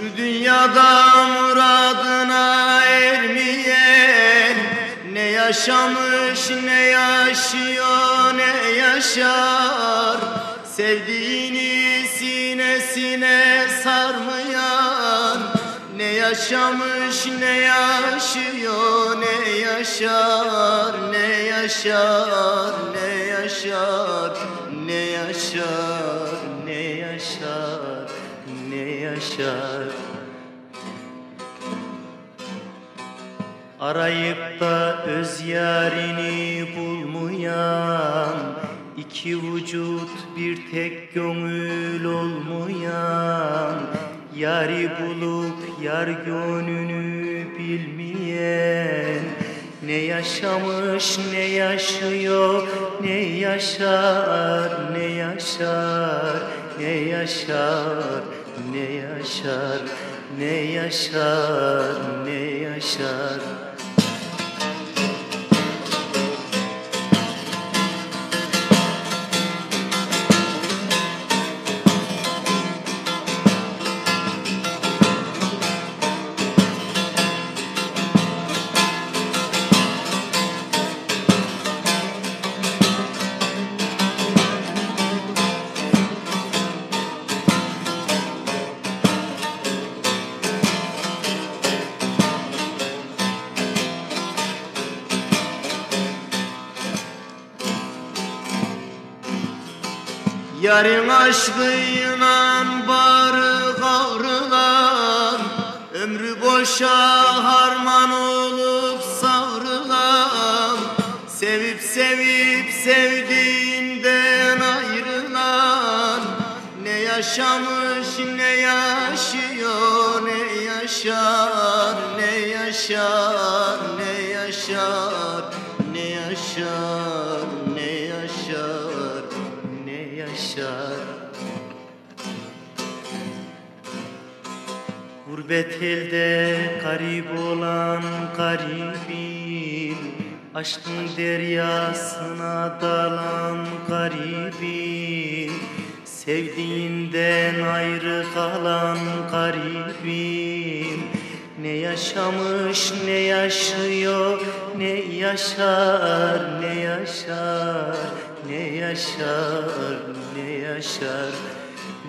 Şu dünyada muradına ermeyen Ne yaşamış ne yaşıyor ne yaşar? Sevdiğini sinesine sarmayan Ne yaşamış ne yaşıyor ne yaşar Ne yaşar? Ne yaşar ne yaşar yaşar. Arayıp da öz yarini bulmayan iki vücut bir tek gönül olmayan Yari bulup yar gönlünü bilmeyen Ne yaşamış ne yaşıyor ne yaşar ne yaşar ne yaşar ne yaşar ne yaşar ne yaşar Yarın aşkıyla barı kavrılan Ömrü boşa harman olup savrılan Sevip sevip sevdiğinden ayrılan Ne yaşamış ne yaşıyor ne yaşar Ne yaşar ne yaşar ne yaşar yaşar Gurbet elde garip olan garibim Aşkın deryasına dalan garibim Sevdiğinden ayrı kalan garibim Ne yaşamış ne yaşıyor ne yaşar ne yaşar ne yaşar ne yaşar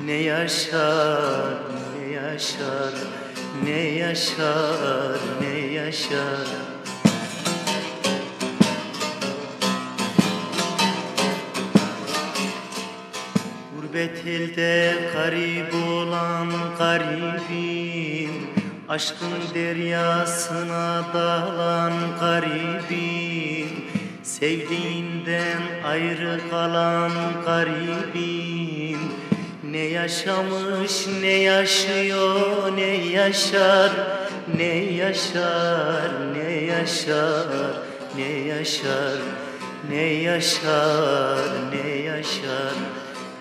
ne yaşar ne yaşar ne yaşar ne yaşar. Gurbet elde garip olan garibim Aşkın deryasına dalan garibim Sevdiğinden ayrı kalan garibim. Ne yaşamış ne yaşıyor ne yaşar Ne yaşar ne yaşar ne yaşar ne yaşar ne yaşar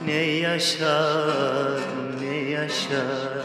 ne yaşar ne yaşar